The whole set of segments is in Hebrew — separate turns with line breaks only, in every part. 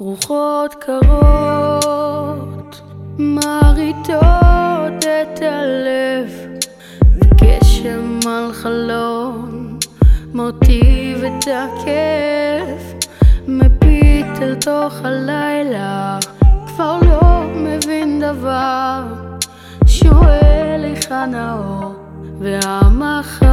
רוחות קרות, מרעיטות את הלב, וגשם על חלון, מוטיב את הכיף, מביט אל תוך הלילה, כבר לא מבין דבר, שואל היכן האור והמחר.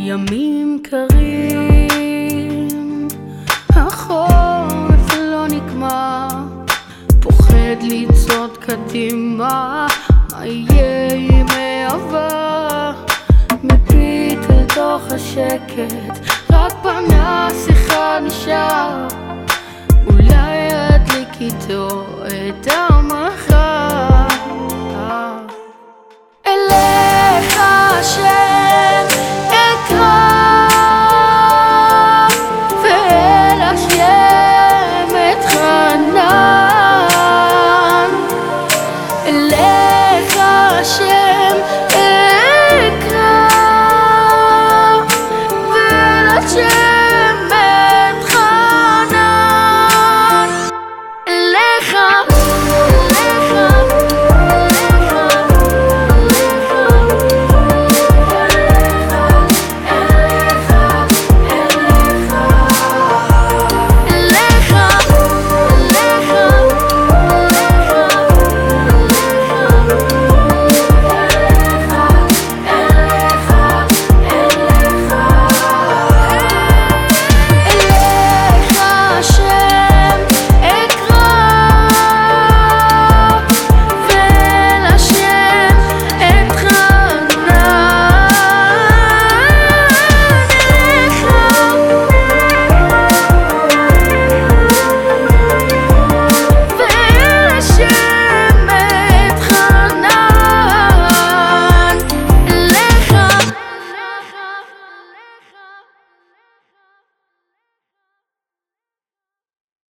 ימים קרים, החורף לא נגמר, פוחד לצעוד קדימה, מה יהיה עם העבר? מביט אל תוך השקט,